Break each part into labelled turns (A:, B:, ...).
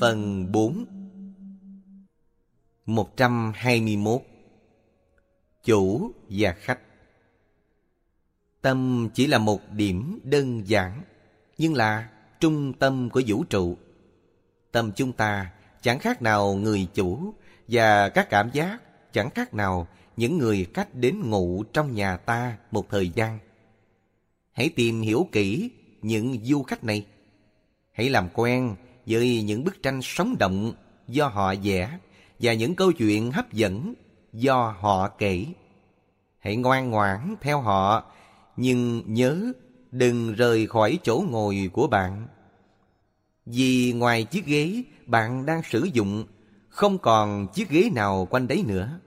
A: Phần 4 121 Chủ và khách Tâm chỉ là một điểm đơn giản, Nhưng là trung tâm của vũ trụ Tâm chúng ta chẳng khác nào người chủ Và các cảm giác, chẳng khác nào những người khách đến ngủ trong nhà ta một thời gian. Hãy tìm hiểu kỹ những du khách này. Hãy làm quen với những bức tranh sống động do họ vẽ và những câu chuyện hấp dẫn do họ kể. Hãy ngoan ngoãn theo họ, nhưng nhớ đừng rời khỏi chỗ ngồi của bạn. Vì ngoài chiếc ghế bạn đang sử dụng, không còn chiếc ghế nào quanh đấy nữa.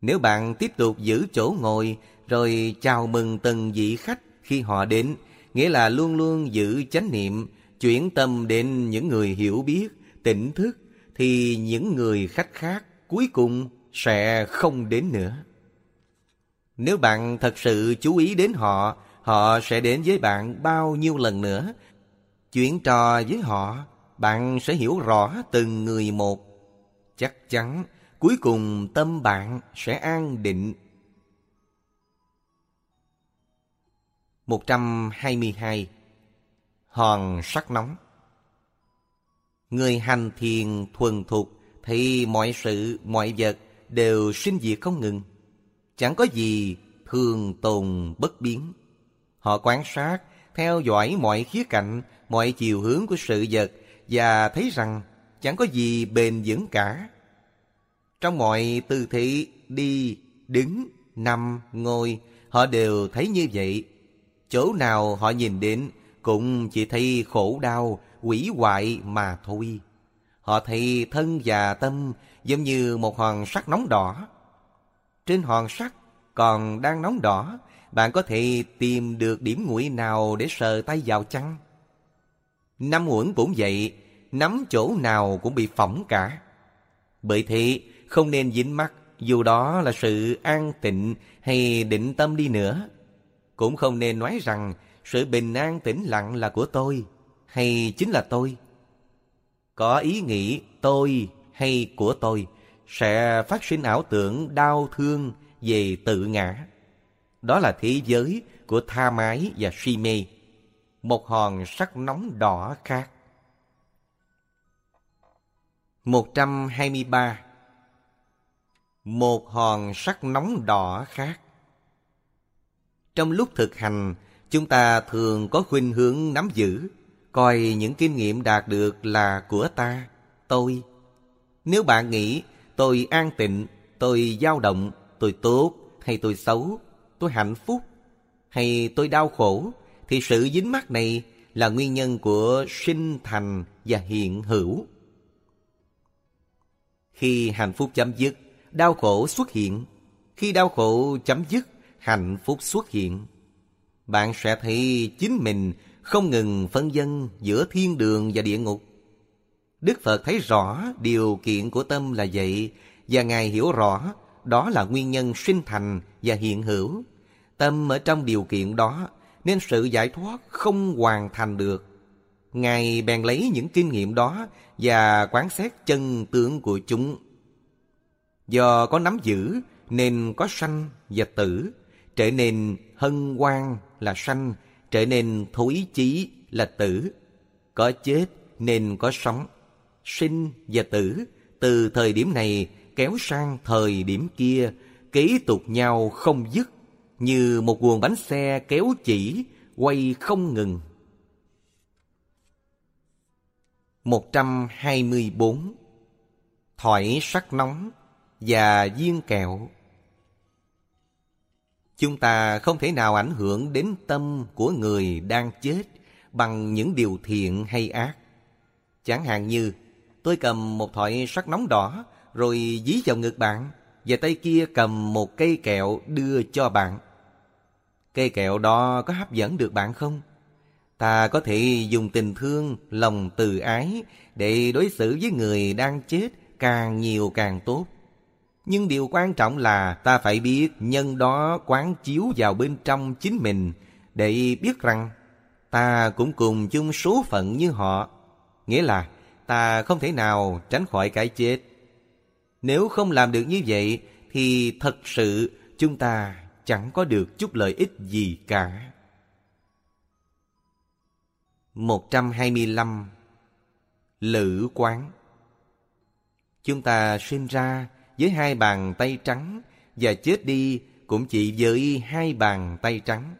A: Nếu bạn tiếp tục giữ chỗ ngồi rồi chào mừng từng vị khách khi họ đến, nghĩa là luôn luôn giữ chánh niệm, chuyển tâm đến những người hiểu biết, tỉnh thức, thì những người khách khác cuối cùng sẽ không đến nữa. Nếu bạn thật sự chú ý đến họ, họ sẽ đến với bạn bao nhiêu lần nữa. Chuyện trò với họ, bạn sẽ hiểu rõ từng người một. Chắc chắn Cuối cùng tâm bạn sẽ an định. 122. Hòn sắc nóng Người hành thiền thuần thục thì mọi sự, mọi vật đều sinh diệt không ngừng. Chẳng có gì thường tồn bất biến. Họ quan sát, theo dõi mọi khía cạnh, mọi chiều hướng của sự vật và thấy rằng chẳng có gì bền vững cả. Trong mọi tư thế đi, đứng, nằm, ngồi, họ đều thấy như vậy. Chỗ nào họ nhìn đến cũng chỉ thấy khổ đau, quỷ hoại mà thôi. Họ thấy thân và tâm giống như một hòn sắt nóng đỏ. Trên hòn sắt còn đang nóng đỏ, bạn có thể tìm được điểm nguội nào để sờ tay vào chăng? Năm uẩn cũng vậy, nắm chỗ nào cũng bị phỏng cả. Bởi thế, không nên dính mắt dù đó là sự an tịnh hay định tâm đi nữa. Cũng không nên nói rằng sự bình an tĩnh lặng là của tôi hay chính là tôi. Có ý nghĩ tôi hay của tôi sẽ phát sinh ảo tưởng đau thương về tự ngã. Đó là thế giới của tha mái và si mê. Một hòn sắc nóng đỏ khác. 123 một hòn sắc nóng đỏ khác. Trong lúc thực hành, chúng ta thường có khuynh hướng nắm giữ, coi những kinh nghiệm đạt được là của ta, tôi. Nếu bạn nghĩ tôi an tịnh, tôi dao động, tôi tốt hay tôi xấu, tôi hạnh phúc hay tôi đau khổ, thì sự dính mắc này là nguyên nhân của sinh thành và hiện hữu. Khi hạnh phúc chấm dứt, đau khổ xuất hiện. Khi đau khổ chấm dứt, hạnh phúc xuất hiện. Bạn sẽ thấy chính mình không ngừng phân dân giữa thiên đường và địa ngục. Đức Phật thấy rõ điều kiện của tâm là vậy và Ngài hiểu rõ đó là nguyên nhân sinh thành và hiện hữu. Tâm ở trong điều kiện đó nên sự giải thoát không hoàn thành được. Ngài bèn lấy những kinh nghiệm đó và quán xét chân tướng của chúng Do có nắm giữ nên có sanh và tử, trở nên hân hoan là sanh, trở nên thối chí là tử. Có chết nên có sống, sinh và tử, từ thời điểm này kéo sang thời điểm kia, kế tục nhau không dứt, như một guồng bánh xe kéo chỉ, quay không ngừng. 124 Thỏi sắc nóng và viên kẹo. Chúng ta không thể nào ảnh hưởng đến tâm của người đang chết bằng những điều thiện hay ác. Chẳng hạn như tôi cầm một thỏi sắt nóng đỏ rồi dí vào ngực bạn và tay kia cầm một cây kẹo đưa cho bạn. Cây kẹo đó có hấp dẫn được bạn không? Ta có thể dùng tình thương, lòng từ ái để đối xử với người đang chết càng nhiều càng tốt. Nhưng điều quan trọng là ta phải biết nhân đó quán chiếu vào bên trong chính mình, để biết rằng ta cũng cùng chung số phận như họ. Nghĩa là ta không thể nào tránh khỏi cái chết. Nếu không làm được như vậy, thì thật sự chúng ta chẳng có được chút lợi ích gì cả. 125 Lữ quán Chúng ta sinh ra với hai bàn tay trắng và chết đi cũng chỉ với hai bàn tay trắng.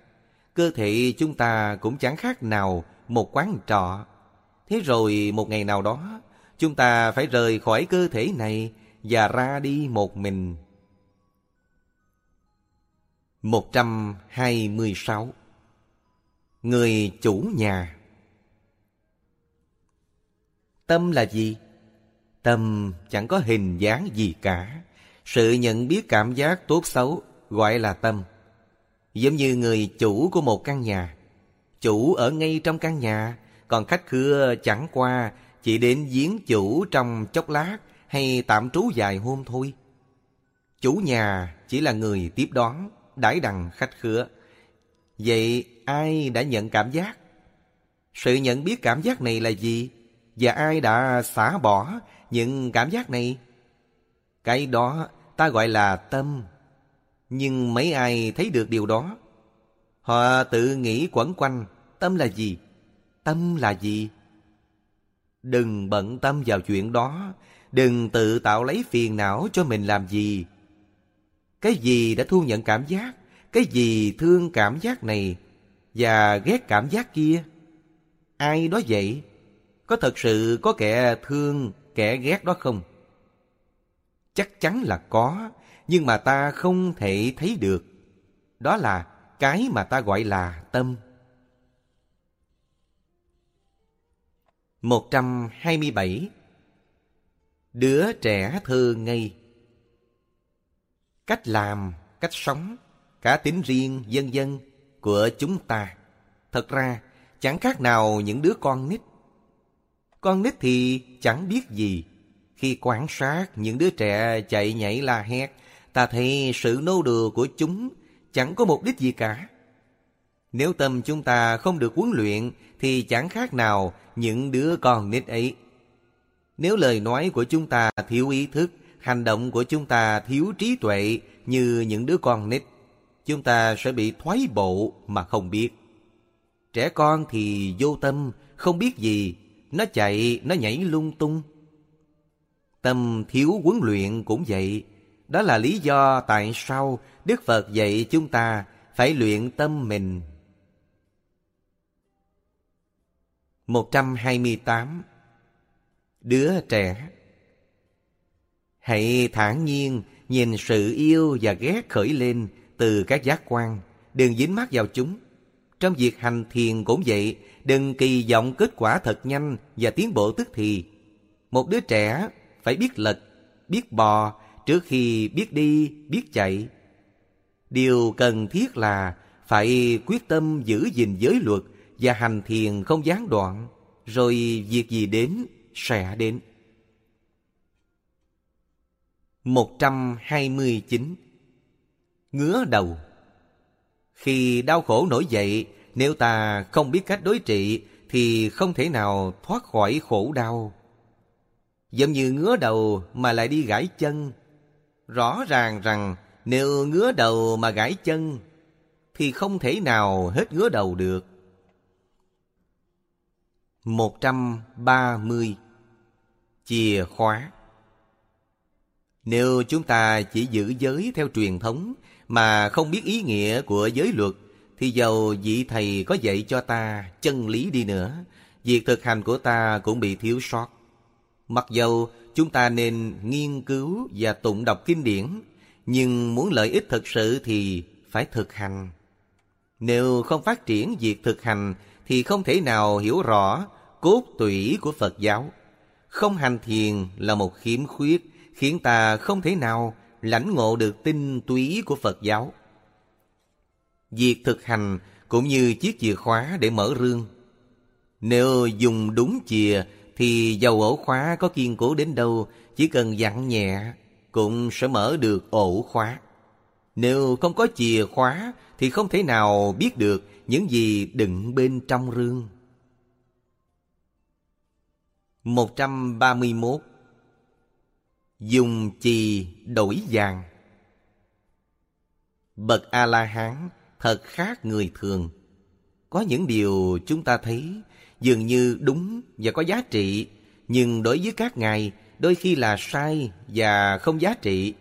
A: Cơ thể chúng ta cũng chẳng khác nào một quán trọ. Thế rồi một ngày nào đó, chúng ta phải rời khỏi cơ thể này và ra đi một mình. 126 Người chủ nhà Tâm là gì? Tâm chẳng có hình dáng gì cả. Sự nhận biết cảm giác tốt xấu gọi là tâm. Giống như người chủ của một căn nhà. Chủ ở ngay trong căn nhà, còn khách khứa chẳng qua chỉ đến giếng chủ trong chốc lát hay tạm trú dài hôm thôi. Chủ nhà chỉ là người tiếp đón, đãi đằng khách khứa. Vậy ai đã nhận cảm giác? Sự nhận biết cảm giác này là gì? Và ai đã xả bỏ những cảm giác này? Cái đó ta gọi là tâm. Nhưng mấy ai thấy được điều đó? Họ tự nghĩ quẩn quanh, tâm là gì? Tâm là gì? Đừng bận tâm vào chuyện đó, đừng tự tạo lấy phiền não cho mình làm gì. Cái gì đã thu nhận cảm giác, cái gì thương cảm giác này và ghét cảm giác kia? Ai đó vậy? Có thật sự có kẻ thương, kẻ ghét đó không? Chắc chắn là có, nhưng mà ta không thể thấy được. Đó là cái mà ta gọi là tâm. 127 Đứa trẻ thơ ngây Cách làm, cách sống, cả tính riêng, dân dân của chúng ta Thật ra chẳng khác nào những đứa con nít con nít thì chẳng biết gì. Khi quan sát những đứa trẻ chạy nhảy la hét Ta thấy sự nô đùa của chúng chẳng có mục đích gì cả. Nếu tâm chúng ta không được huấn luyện Thì chẳng khác nào những đứa con nít ấy. Nếu lời nói của chúng ta thiếu ý thức Hành động của chúng ta thiếu trí tuệ Như những đứa con nít Chúng ta sẽ bị thoái bộ mà không biết. Trẻ con thì vô tâm, không biết gì, nó chạy, nó nhảy lung tung. Tâm thiếu huấn luyện cũng vậy. Đó là lý do tại sao Đức Phật dạy chúng ta phải luyện tâm mình. 128 Đứa trẻ Hãy thản nhiên nhìn sự yêu và ghét khởi lên từ các giác quan, đừng dính mắc vào chúng. Trong việc hành thiền cũng vậy, đừng kỳ vọng kết quả thật nhanh và tiến bộ tức thì. Một đứa trẻ phải biết lật, biết bò trước khi biết đi, biết chạy. Điều cần thiết là phải quyết tâm giữ gìn giới luật và hành thiền không gián đoạn, rồi việc gì đến sẽ đến. 129 Ngứa đầu khi đau khổ nổi dậy, nếu ta không biết cách đối trị, thì không thể nào thoát khỏi khổ đau. Giống như ngứa đầu mà lại đi gãi chân. Rõ ràng rằng nếu ngứa đầu mà gãi chân, thì không thể nào hết ngứa đầu được. 130 Chìa khóa Nếu chúng ta chỉ giữ giới theo truyền thống mà không biết ý nghĩa của giới luật thì dầu vị thầy có dạy cho ta chân lý đi nữa, việc thực hành của ta cũng bị thiếu sót. Mặc dầu chúng ta nên nghiên cứu và tụng đọc kinh điển, nhưng muốn lợi ích thực sự thì phải thực hành. Nếu không phát triển việc thực hành, thì không thể nào hiểu rõ cốt tủy của phật giáo. Không hành thiền là một khiếm khuyết, khiến ta không thể nào lãnh ngộ được tinh túy của Phật giáo. Việc thực hành cũng như chiếc chìa khóa để mở rương. Nếu dùng đúng chìa thì dầu ổ khóa có kiên cố đến đâu, chỉ cần dặn nhẹ cũng sẽ mở được ổ khóa. Nếu không có chìa khóa thì không thể nào biết được những gì đựng bên trong rương. 131 Dùng chì đổi vàng Bậc A-la-hán thật khác người thường. Có những điều chúng ta thấy dường như đúng và có giá trị, nhưng đối với các ngài đôi khi là sai và không giá trị.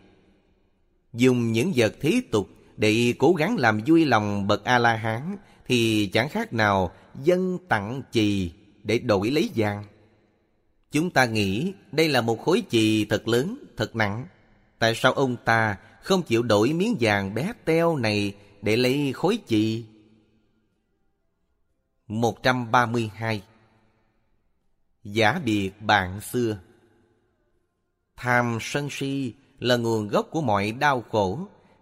A: Dùng những vật thế tục để cố gắng làm vui lòng bậc A-la-hán thì chẳng khác nào dân tặng chì để đổi lấy vàng. Chúng ta nghĩ đây là một khối chì thật lớn, thật nặng. Tại sao ông ta không chịu đổi miếng vàng bé teo này để lấy khối chì? 132 Giả biệt bạn xưa Tham sân si là nguồn gốc của mọi đau khổ.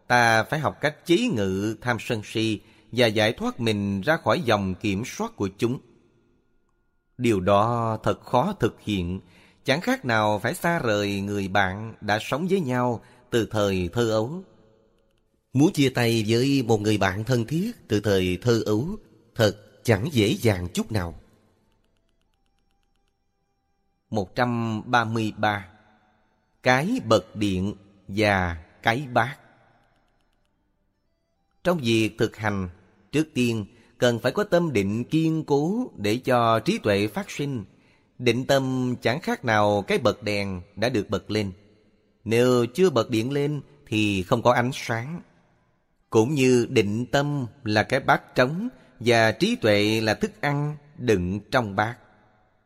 A: Ta phải học cách chế ngự tham sân si và giải thoát mình ra khỏi dòng kiểm soát của chúng. Điều đó thật khó thực hiện, chẳng khác nào phải xa rời người bạn đã sống với nhau từ thời thơ ấu. Muốn chia tay với một người bạn thân thiết từ thời thơ ấu thật chẳng dễ dàng chút nào. 133 Cái bật điện và cái bát Trong việc thực hành, trước tiên cần phải có tâm định kiên cố để cho trí tuệ phát sinh. Định tâm chẳng khác nào cái bật đèn đã được bật lên. Nếu chưa bật điện lên thì không có ánh sáng. Cũng như định tâm là cái bát trống và trí tuệ là thức ăn đựng trong bát.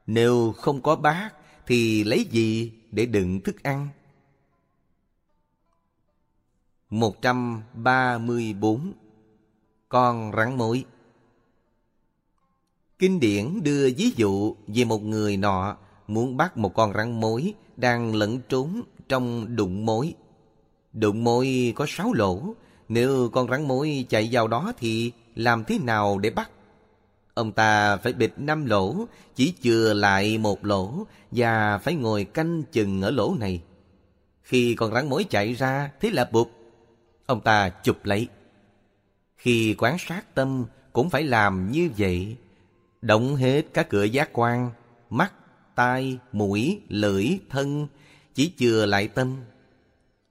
A: Nếu không có bát thì lấy gì để đựng thức ăn? 134 Con rắn mối Kinh điển đưa ví dụ về một người nọ muốn bắt một con rắn mối đang lẫn trốn trong đụng mối. Đụng mối có sáu lỗ, nếu con rắn mối chạy vào đó thì làm thế nào để bắt? Ông ta phải bịt năm lỗ, chỉ chừa lại một lỗ và phải ngồi canh chừng ở lỗ này. Khi con rắn mối chạy ra, thế là bụp. Ông ta chụp lấy. Khi quán sát tâm cũng phải làm như vậy. Động hết các cửa giác quan, mắt, tai, mũi, lưỡi, thân, chỉ chừa lại tâm.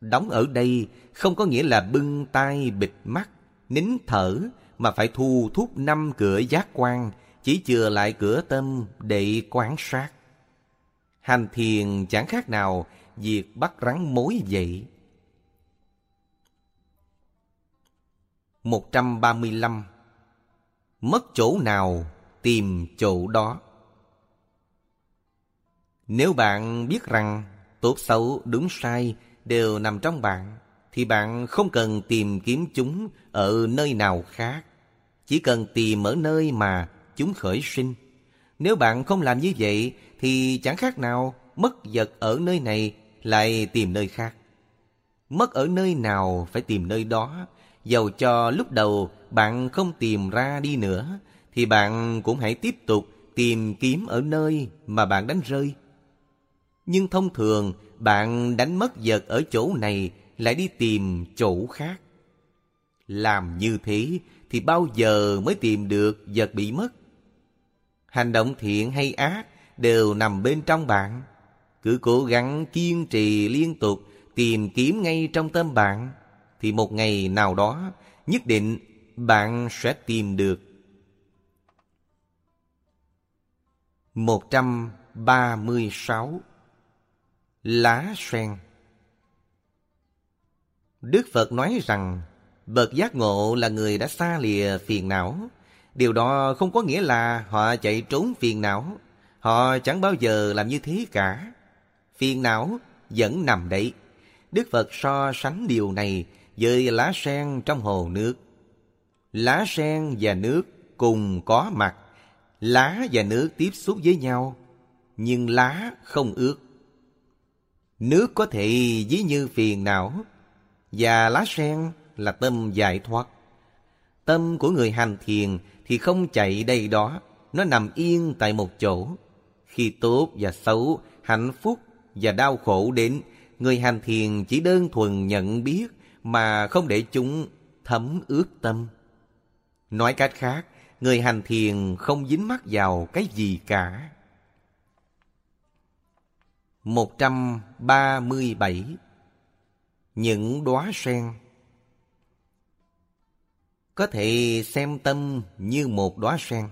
A: Đóng ở đây không có nghĩa là bưng tay bịt mắt, nín thở, mà phải thu thúc năm cửa giác quan, chỉ chừa lại cửa tâm để quán sát. Hành thiền chẳng khác nào việc bắt rắn mối vậy. 135 Mất chỗ nào tìm chỗ đó. Nếu bạn biết rằng tốt xấu, đúng sai đều nằm trong bạn, thì bạn không cần tìm kiếm chúng ở nơi nào khác. Chỉ cần tìm ở nơi mà chúng khởi sinh. Nếu bạn không làm như vậy thì chẳng khác nào mất vật ở nơi này lại tìm nơi khác. Mất ở nơi nào phải tìm nơi đó, dầu cho lúc đầu bạn không tìm ra đi nữa thì bạn cũng hãy tiếp tục tìm kiếm ở nơi mà bạn đánh rơi. Nhưng thông thường bạn đánh mất vật ở chỗ này lại đi tìm chỗ khác. Làm như thế thì bao giờ mới tìm được vật bị mất? Hành động thiện hay ác đều nằm bên trong bạn. Cứ cố gắng kiên trì liên tục, tìm kiếm ngay trong tâm bạn, thì một ngày nào đó nhất định bạn sẽ tìm được 136 Lá sen Đức Phật nói rằng Bậc giác ngộ là người đã xa lìa phiền não. Điều đó không có nghĩa là họ chạy trốn phiền não. Họ chẳng bao giờ làm như thế cả. Phiền não vẫn nằm đấy. Đức Phật so sánh điều này với lá sen trong hồ nước. Lá sen và nước cùng có mặt. Lá và nước tiếp xúc với nhau, nhưng lá không ướt. Nước có thể ví như phiền não, và lá sen là tâm giải thoát. Tâm của người hành thiền thì không chạy đây đó, nó nằm yên tại một chỗ. Khi tốt và xấu, hạnh phúc và đau khổ đến, người hành thiền chỉ đơn thuần nhận biết mà không để chúng thấm ướt tâm. Nói cách khác, người hành thiền không dính mắc vào cái gì cả. 137 những đóa sen Có thể xem tâm như một đóa sen.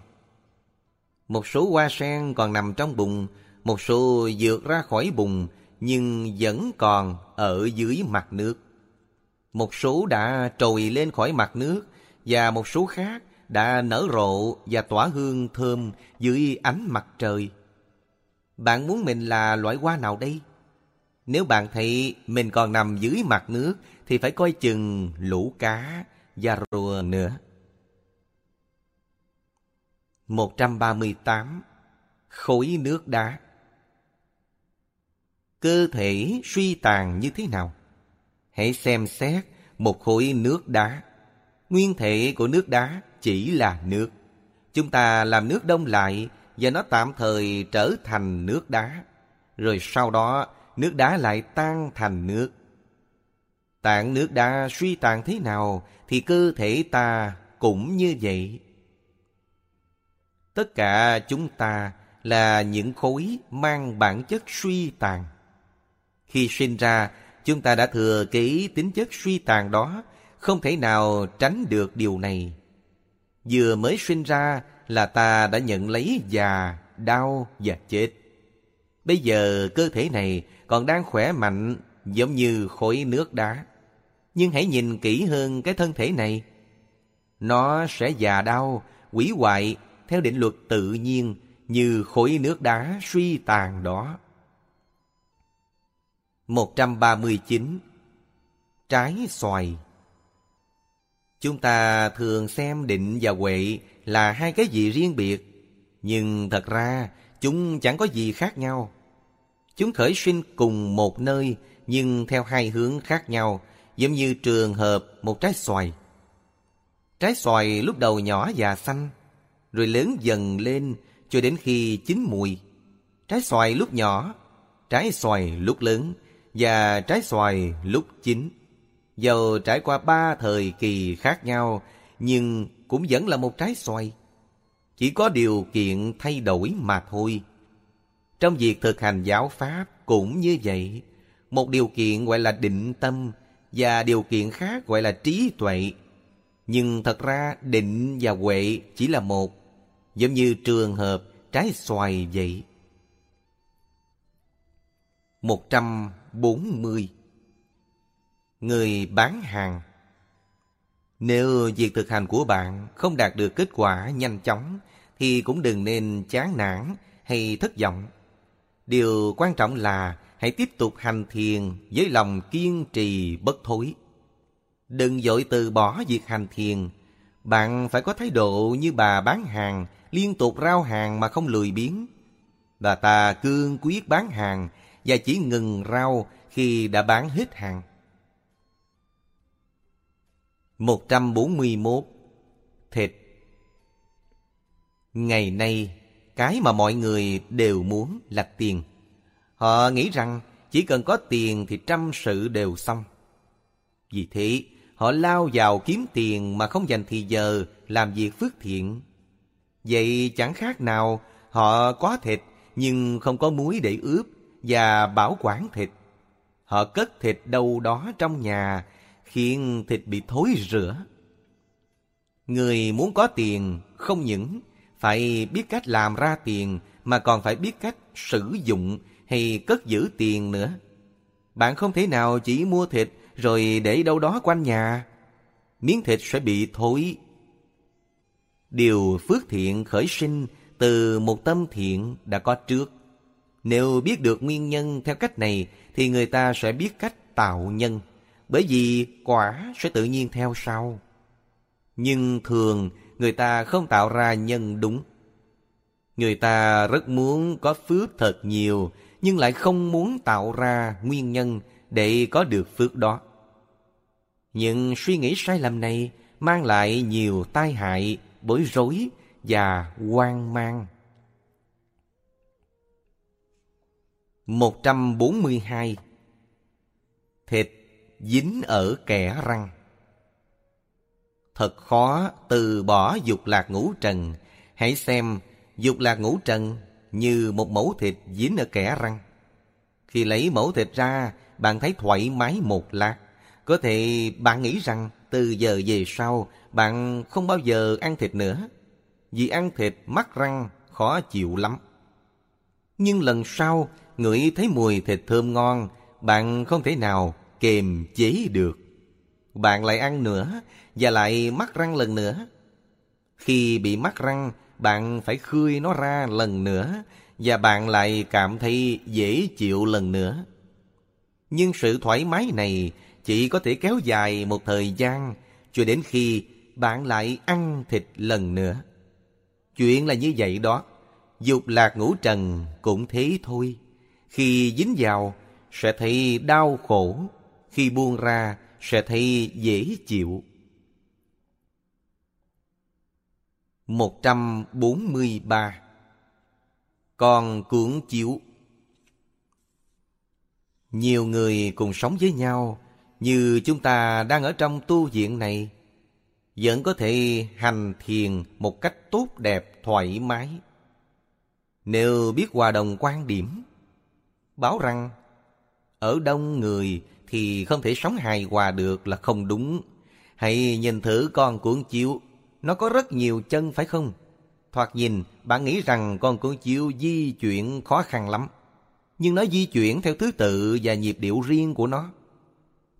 A: Một số hoa sen còn nằm trong bùn, một số vượt ra khỏi bùn nhưng vẫn còn ở dưới mặt nước. Một số đã trồi lên khỏi mặt nước và một số khác đã nở rộ và tỏa hương thơm dưới ánh mặt trời. Bạn muốn mình là loại hoa nào đây? Nếu bạn thấy mình còn nằm dưới mặt nước, thì phải coi chừng lũ cá và rùa nữa. 138. Khối nước đá Cơ thể suy tàn như thế nào? Hãy xem xét một khối nước đá. Nguyên thể của nước đá chỉ là nước. Chúng ta làm nước đông lại và nó tạm thời trở thành nước đá. Rồi sau đó nước đá lại tan thành nước. Tạng nước đá suy tàn thế nào thì cơ thể ta cũng như vậy. Tất cả chúng ta là những khối mang bản chất suy tàn. Khi sinh ra, chúng ta đã thừa kế tính chất suy tàn đó, không thể nào tránh được điều này. Vừa mới sinh ra là ta đã nhận lấy già, đau và chết. Bây giờ cơ thể này còn đang khỏe mạnh giống như khối nước đá. Nhưng hãy nhìn kỹ hơn cái thân thể này. Nó sẽ già đau, quỷ hoại theo định luật tự nhiên như khối nước đá suy tàn đó. 139. Trái xoài Chúng ta thường xem định và huệ là hai cái gì riêng biệt, nhưng thật ra chúng chẳng có gì khác nhau. Chúng khởi sinh cùng một nơi nhưng theo hai hướng khác nhau, giống như trường hợp một trái xoài. Trái xoài lúc đầu nhỏ và xanh, rồi lớn dần lên cho đến khi chín mùi. Trái xoài lúc nhỏ, trái xoài lúc lớn và trái xoài lúc chín. Dầu trải qua ba thời kỳ khác nhau, nhưng cũng vẫn là một trái xoài. Chỉ có điều kiện thay đổi mà thôi. Trong việc thực hành giáo Pháp cũng như vậy. Một điều kiện gọi là định tâm và điều kiện khác gọi là trí tuệ. Nhưng thật ra định và huệ chỉ là một, giống như trường hợp trái xoài vậy. 140 Người bán hàng nếu việc thực hành của bạn không đạt được kết quả nhanh chóng thì cũng đừng nên chán nản hay thất vọng. Điều quan trọng là hãy tiếp tục hành thiền với lòng kiên trì bất thối. Đừng dội từ bỏ việc hành thiền. Bạn phải có thái độ như bà bán hàng, liên tục rao hàng mà không lười biếng. Bà ta cương quyết bán hàng và chỉ ngừng rau khi đã bán hết hàng. 141. Thịt Ngày nay, cái mà mọi người đều muốn là tiền. Họ nghĩ rằng chỉ cần có tiền thì trăm sự đều xong. Vì thế, họ lao vào kiếm tiền mà không dành thì giờ làm việc phước thiện. Vậy chẳng khác nào họ có thịt nhưng không có muối để ướp và bảo quản thịt. Họ cất thịt đâu đó trong nhà, khiến thịt bị thối rữa. Người muốn có tiền không những phải biết cách làm ra tiền mà còn phải biết cách sử dụng hay cất giữ tiền nữa. Bạn không thể nào chỉ mua thịt rồi để đâu đó quanh nhà. Miếng thịt sẽ bị thối. Điều phước thiện khởi sinh từ một tâm thiện đã có trước. Nếu biết được nguyên nhân theo cách này thì người ta sẽ biết cách tạo nhân, bởi vì quả sẽ tự nhiên theo sau. Nhưng thường người ta không tạo ra nhân đúng. Người ta rất muốn có phước thật nhiều, nhưng lại không muốn tạo ra nguyên nhân để có được phước đó. Những suy nghĩ sai lầm này mang lại nhiều tai hại, bối rối và hoang mang. 142 Thịt dính ở kẻ răng Thật khó từ bỏ dục lạc ngũ trần Hãy xem dục lạc ngũ trần như một mẫu thịt dính ở kẻ răng Khi lấy mẫu thịt ra, bạn thấy thoải mái một lát. Có thể bạn nghĩ rằng từ giờ về sau bạn không bao giờ ăn thịt nữa. Vì ăn thịt mắc răng khó chịu lắm. Nhưng lần sau ngửi thấy mùi thịt thơm ngon, bạn không thể nào kềm chế được. Bạn lại ăn nữa và lại mắc răng lần nữa. Khi bị mắc răng, bạn phải khơi nó ra lần nữa và bạn lại cảm thấy dễ chịu lần nữa. Nhưng sự thoải mái này chỉ có thể kéo dài một thời gian cho đến khi bạn lại ăn thịt lần nữa. Chuyện là như vậy đó. Dục lạc ngũ trần cũng thế thôi. Khi dính vào sẽ thấy đau khổ. Khi buông ra sẽ thấy dễ chịu. 143 Con cuốn chiếu. Nhiều người cùng sống với nhau Như chúng ta đang ở trong tu viện này Vẫn có thể hành thiền một cách tốt đẹp, thoải mái. Nếu biết hòa đồng quan điểm Báo rằng Ở đông người thì không thể sống hài hòa được là không đúng Hãy nhìn thử con cuốn chiếu nó có rất nhiều chân phải không? Thoạt nhìn, bạn nghĩ rằng con cuốn chiếu di chuyển khó khăn lắm. Nhưng nó di chuyển theo thứ tự và nhịp điệu riêng của nó.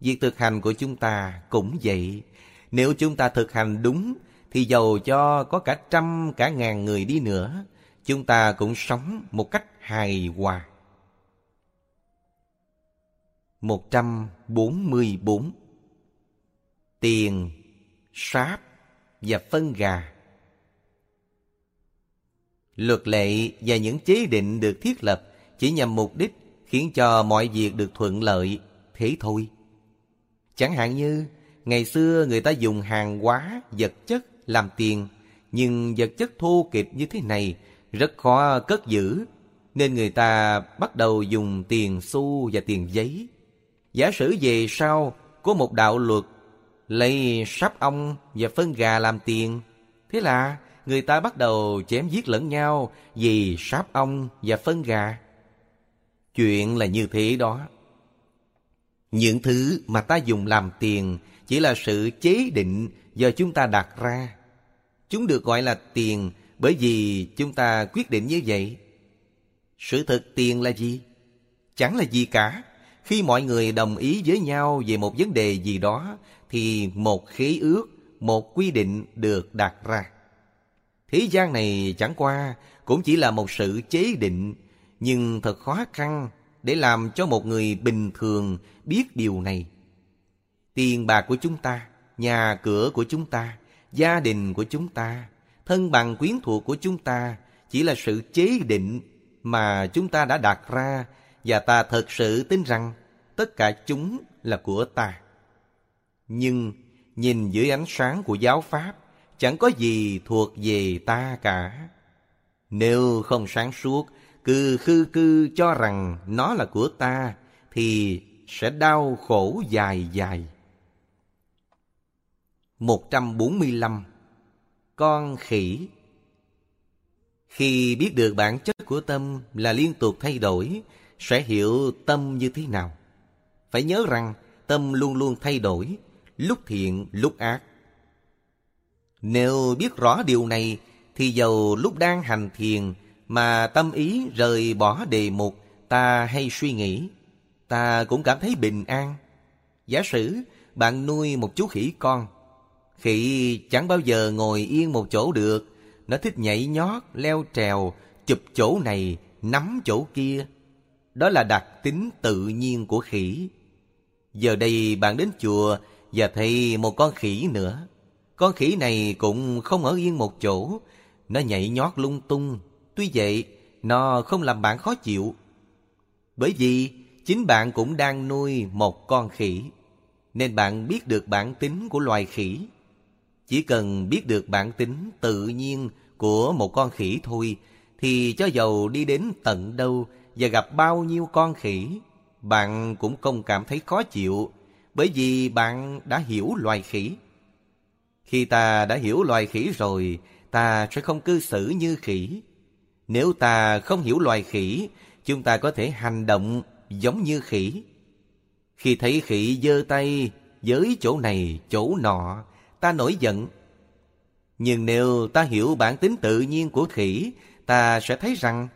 A: Việc thực hành của chúng ta cũng vậy. Nếu chúng ta thực hành đúng, thì giàu cho có cả trăm cả ngàn người đi nữa, chúng ta cũng sống một cách hài hòa. 144 Tiền, sáp và phân gà. Luật lệ và những chế định được thiết lập chỉ nhằm mục đích khiến cho mọi việc được thuận lợi, thế thôi. Chẳng hạn như, ngày xưa người ta dùng hàng hóa, vật chất làm tiền, nhưng vật chất thô kịch như thế này rất khó cất giữ, nên người ta bắt đầu dùng tiền xu và tiền giấy. Giả sử về sau, có một đạo luật, lấy sáp ong và phân gà làm tiền. Thế là người ta bắt đầu chém giết lẫn nhau vì sáp ong và phân gà. Chuyện là như thế đó. Những thứ mà ta dùng làm tiền chỉ là sự chế định do chúng ta đặt ra. Chúng được gọi là tiền bởi vì chúng ta quyết định như vậy. Sự thật tiền là gì? Chẳng là gì cả. Khi mọi người đồng ý với nhau về một vấn đề gì đó thì một khế ước, một quy định được đặt ra. Thế gian này chẳng qua cũng chỉ là một sự chế định, nhưng thật khó khăn để làm cho một người bình thường biết điều này. Tiền bạc của chúng ta, nhà cửa của chúng ta, gia đình của chúng ta, thân bằng quyến thuộc của chúng ta chỉ là sự chế định mà chúng ta đã đặt ra và ta thật sự tin rằng tất cả chúng là của ta. Nhưng nhìn dưới ánh sáng của giáo Pháp, Chẳng có gì thuộc về ta cả. Nếu không sáng suốt, Cứ khư cư cho rằng nó là của ta, Thì sẽ đau khổ dài dài. 145 Con khỉ. Khi biết được bản chất của tâm là liên tục thay đổi sẽ hiểu tâm như thế nào Phải nhớ rằng tâm luôn luôn thay đổi lúc thiện lúc ác. Nếu biết rõ điều này, thì dầu lúc đang hành thiền mà tâm ý rời bỏ đề mục ta hay suy nghĩ, ta cũng cảm thấy bình an. Giả sử bạn nuôi một chú khỉ con, khỉ chẳng bao giờ ngồi yên một chỗ được, nó thích nhảy nhót, leo trèo, chụp chỗ này, nắm chỗ kia. Đó là đặc tính tự nhiên của khỉ. Giờ đây bạn đến chùa và thấy một con khỉ nữa. Con khỉ này cũng không ở yên một chỗ. Nó nhảy nhót lung tung. Tuy vậy, nó không làm bạn khó chịu. Bởi vì chính bạn cũng đang nuôi một con khỉ. Nên bạn biết được bản tính của loài khỉ. Chỉ cần biết được bản tính tự nhiên của một con khỉ thôi, thì cho dầu đi đến tận đâu và gặp bao nhiêu con khỉ, bạn cũng không cảm thấy khó chịu bởi vì bạn đã hiểu loài khỉ. Khi ta đã hiểu loài khỉ rồi, ta sẽ không cư xử như khỉ. Nếu ta không hiểu loài khỉ, chúng ta có thể hành động giống như khỉ. Khi thấy khỉ giơ tay với chỗ này chỗ nọ, ta nổi giận. Nhưng nếu ta hiểu bản tính tự nhiên của khỉ, ta sẽ thấy rằng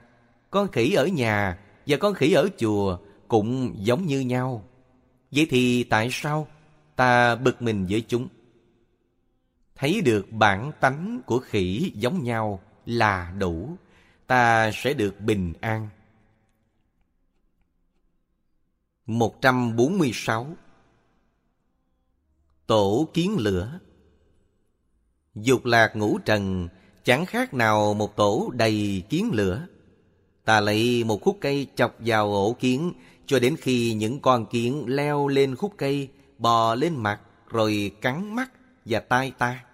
A: con khỉ ở nhà và con khỉ ở chùa cũng giống như nhau. Vậy thì tại sao ta bực mình với chúng? Thấy được bản tánh của khỉ giống nhau là đủ, ta sẽ được bình an. 146 Tổ kiến lửa Dục lạc ngũ trần Chẳng khác nào một tổ đầy kiến lửa Ta lấy một khúc cây chọc vào ổ kiến, Cho đến khi những con kiến leo lên khúc cây, Bò lên mặt, Rồi cắn mắt và tai ta.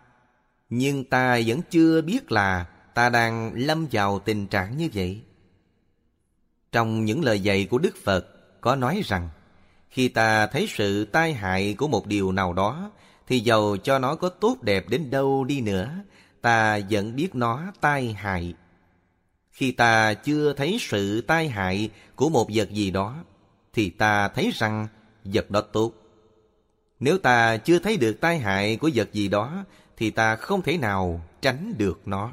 A: Nhưng ta vẫn chưa biết là Ta đang lâm vào tình trạng như vậy. Trong những lời dạy của Đức Phật, Có nói rằng, Khi ta thấy sự tai hại của một điều nào đó, Thì dầu cho nó có tốt đẹp đến đâu đi nữa, Ta vẫn biết nó tai hại khi ta chưa thấy sự tai hại của một vật gì đó, thì ta thấy rằng vật đó tốt. Nếu ta chưa thấy được tai hại của vật gì đó, thì ta không thể nào tránh được nó.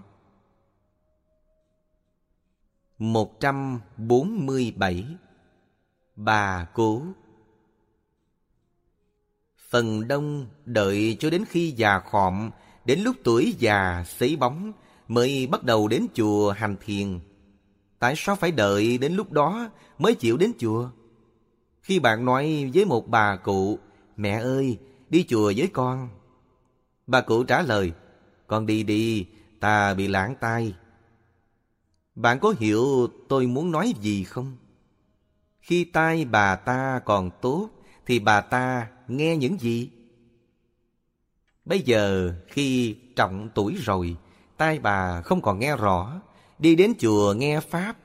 A: 147 Bà cố Phần đông đợi cho đến khi già khọm, đến lúc tuổi già xấy bóng, mới bắt đầu đến chùa hành thiền. Tại sao phải đợi đến lúc đó mới chịu đến chùa? Khi bạn nói với một bà cụ, mẹ ơi, đi chùa với con. Bà cụ trả lời, con đi đi, ta bị lãng tai. Bạn có hiểu tôi muốn nói gì không? Khi tai bà ta còn tốt, thì bà ta nghe những gì? Bây giờ khi trọng tuổi rồi, tai bà không còn nghe rõ, đi đến chùa nghe Pháp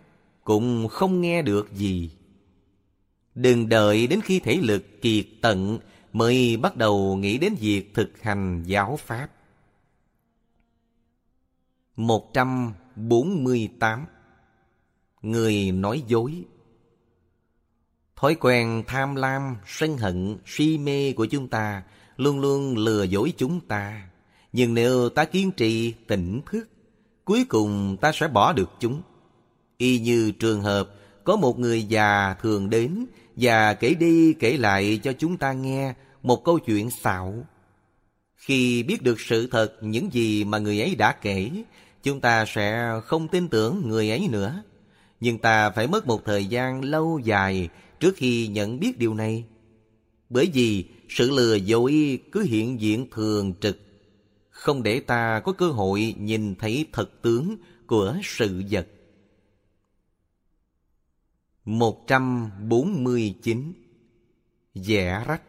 A: cũng không nghe được gì. Đừng đợi đến khi thể lực kiệt tận mới bắt đầu nghĩ đến việc thực hành giáo Pháp. 148 Người nói dối Thói quen tham lam, sân hận, si mê của chúng ta luôn luôn lừa dối chúng ta. Nhưng nếu ta kiên trì tỉnh thức, cuối cùng ta sẽ bỏ được chúng. Y như trường hợp có một người già thường đến và kể đi kể lại cho chúng ta nghe một câu chuyện xạo. Khi biết được sự thật những gì mà người ấy đã kể, chúng ta sẽ không tin tưởng người ấy nữa. Nhưng ta phải mất một thời gian lâu dài trước khi nhận biết điều này. Bởi vì sự lừa dối cứ hiện diện thường trực không để ta có cơ hội nhìn thấy thật tướng của sự vật. 149. Vẽ rách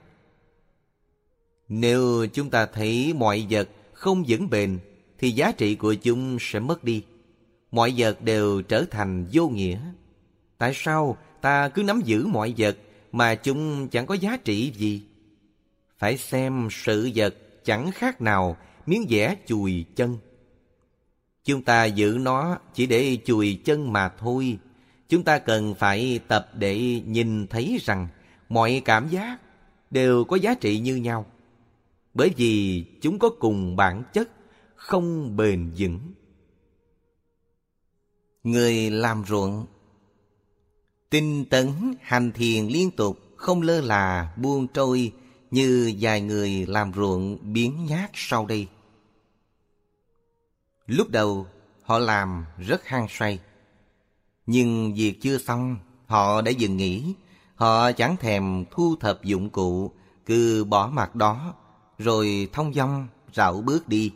A: Nếu chúng ta thấy mọi vật không vững bền, thì giá trị của chúng sẽ mất đi. Mọi vật đều trở thành vô nghĩa. Tại sao ta cứ nắm giữ mọi vật mà chúng chẳng có giá trị gì? Phải xem sự vật chẳng khác nào miếng vẽ chùi chân. Chúng ta giữ nó chỉ để chùi chân mà thôi. Chúng ta cần phải tập để nhìn thấy rằng mọi cảm giác đều có giá trị như nhau. Bởi vì chúng có cùng bản chất, không bền vững. Người làm ruộng Tinh tấn hành thiền liên tục Không lơ là buông trôi Như vài người làm ruộng biến nhát sau đây Lúc đầu họ làm rất hăng say. Nhưng việc chưa xong, họ đã dừng nghỉ. Họ chẳng thèm thu thập dụng cụ, cứ bỏ mặt đó, rồi thông dong rảo bước đi.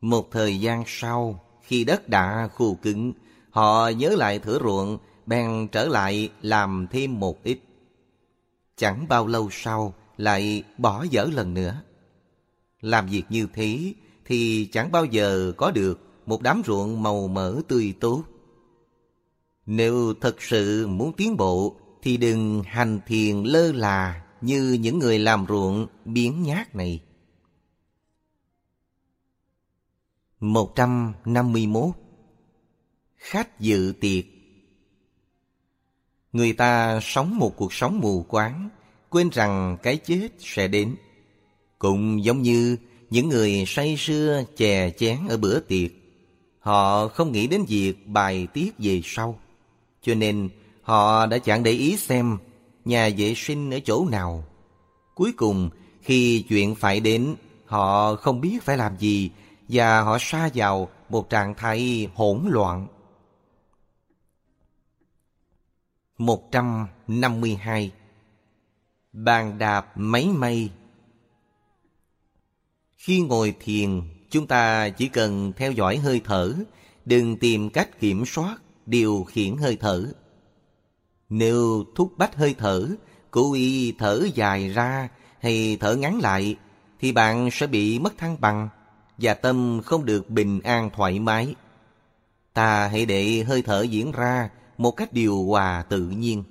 A: Một thời gian sau, khi đất đã khô cứng, họ nhớ lại thửa ruộng, bèn trở lại làm thêm một ít. Chẳng bao lâu sau, lại bỏ dở lần nữa. Làm việc như thế thì chẳng bao giờ có được một đám ruộng màu mỡ tươi tốt. Nếu thật sự muốn tiến bộ thì đừng hành thiền lơ là như những người làm ruộng biến nhát này. 151 Khách dự tiệc Người ta sống một cuộc sống mù quáng, quên rằng cái chết sẽ đến. Cũng giống như những người say sưa chè chén ở bữa tiệc. Họ không nghĩ đến việc bài tiết về sau. Cho nên họ đã chẳng để ý xem nhà vệ sinh ở chỗ nào. Cuối cùng khi chuyện phải đến, họ không biết phải làm gì và họ sa vào một trạng thái hỗn loạn. 152 Bàn đạp máy may khi ngồi thiền, chúng ta chỉ cần theo dõi hơi thở, đừng tìm cách kiểm soát, điều khiển hơi thở. Nếu thúc bách hơi thở, cố ý thở dài ra hay thở ngắn lại, thì bạn sẽ bị mất thăng bằng và tâm không được bình an thoải mái. Ta hãy để hơi thở diễn ra một cách điều hòa tự nhiên.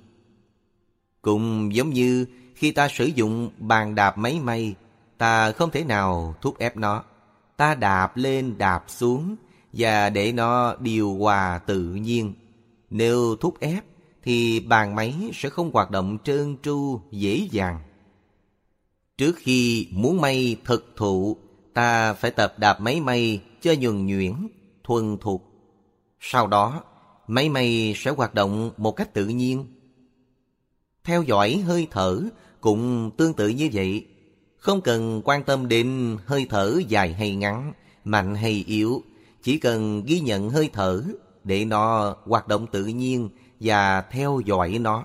A: Cũng giống như khi ta sử dụng bàn đạp máy may, ta không thể nào thúc ép nó. Ta đạp lên đạp xuống và để nó điều hòa tự nhiên. Nếu thúc ép thì bàn máy sẽ không hoạt động trơn tru dễ dàng. Trước khi muốn may thực thụ, ta phải tập đạp máy may cho nhuần nhuyễn, thuần thục. Sau đó, máy may sẽ hoạt động một cách tự nhiên. Theo dõi hơi thở cũng tương tự như vậy. Không cần quan tâm đến hơi thở dài hay ngắn, mạnh hay yếu. Chỉ cần ghi nhận hơi thở để nó hoạt động tự nhiên và theo dõi nó.